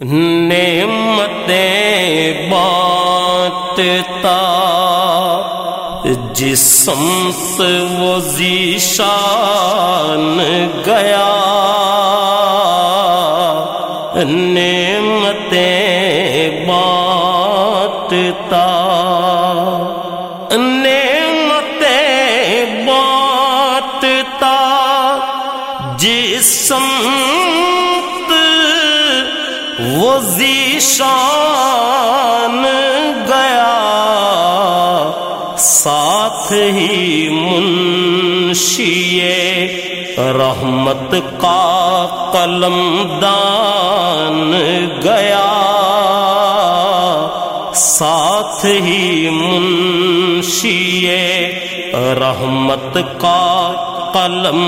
نعمتیں بانٹتا جس سمت وہ ذیشان گیا۔ نعمتیں بانٹتا نعمتیں بانٹتا جس وہ ذیشان گیا، ساتھ ہی منشی رحمت کا قلم دان گیا۔ ساتھ ہی منشی رحمت کا قلم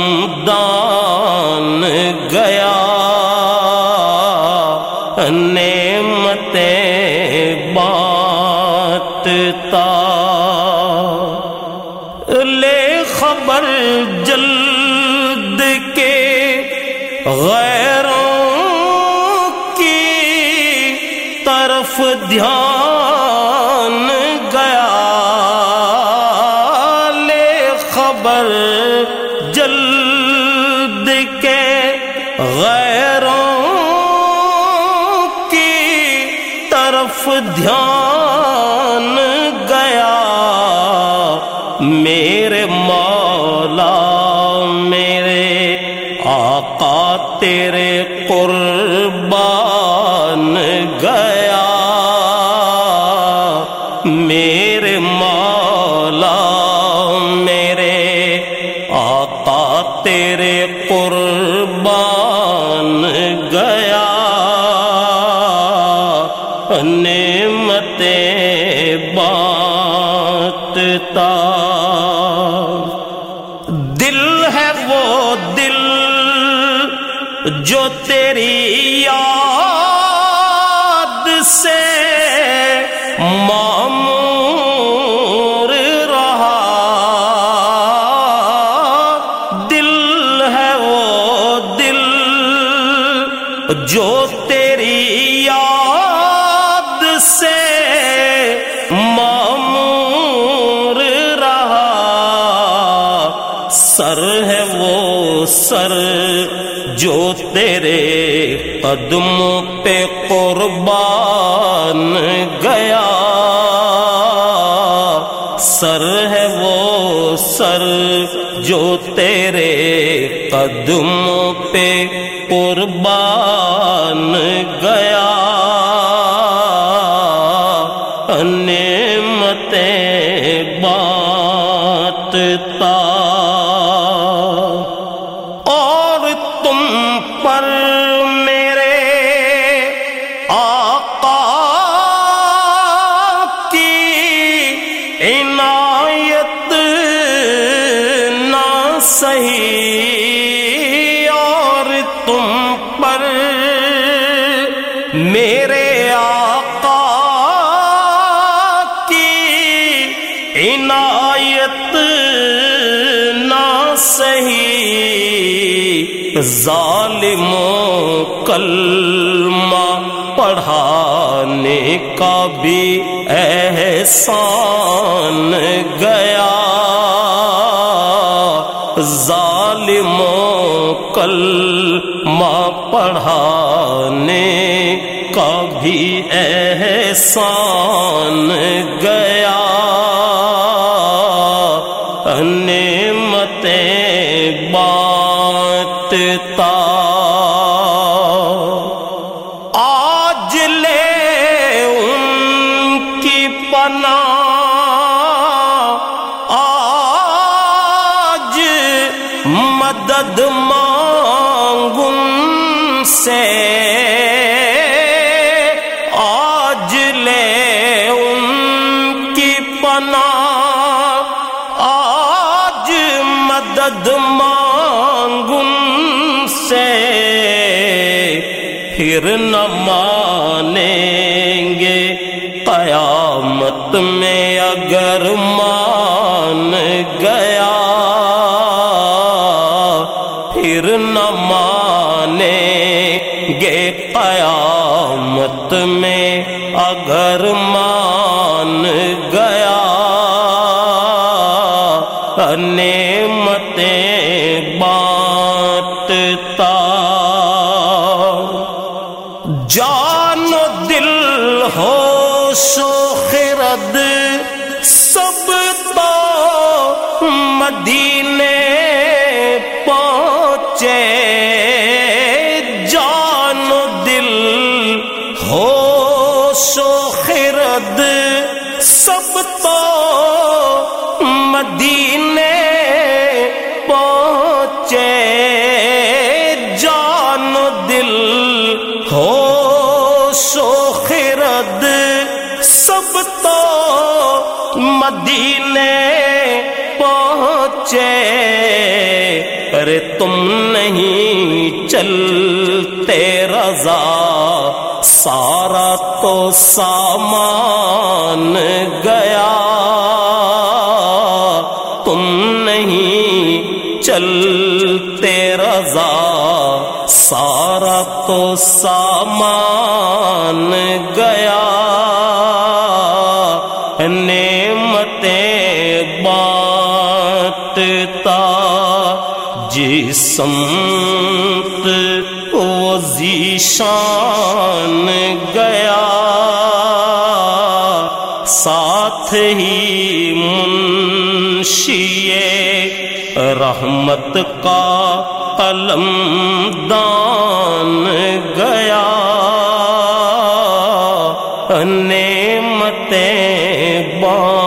دان گیا۔ نعمتیں بانٹتا۔ لے خبر جلد کے غیروں کی طرف دھیان۔ طرف دھیان گیا۔ میرے مولا، میرے آقا تیرے قربان گیا۔ میرے مولا، میرے آقا تیرے قربان گیا۔ نعمتیں بانٹتا دل ہے وہ دل جو تیری یاد سے معمور رہا۔ دل ہے وہ دل جو تیری سر ہے وہ سر جو تیرے قدموں پہ قربان گیا۔ سر ہے وہ سر جو تیرے قدموں پہ قربان گیا۔ نعمتیں بانٹتا اور سہی اور تم پر میرے آقا کی عنایت نہ سہی ظالموں کلمہ پڑھانے کا بھی احسان گیا۔ ظالموں کلمہ پڑھانے کا بھی احسان گیا۔ نعمتیں بانٹتا آج لے ان کی پناہ۔ آج مدد مانگ ان سے آج لے ان کی پناہ، آج مدد مانگ ان سے۔ پھر نہ مانیں گے قیامت میں اگر مان گیا اگر مان گیا۔ نعمتیں بانٹتا۔ جان دل ہو سو خرد سب تو مدینے مدینے پہنچے۔ ارے تم نہیں چلتے رضا، سارا تو سامان گیا۔ تم نہیں چلتے رضا، سارا تو سامان گیا۔ بانٹتا، جسم وہ ذیشان گیا۔ ساتھ ہی منشیے رحمت کا قلم دان گیا۔ نعمتیں بان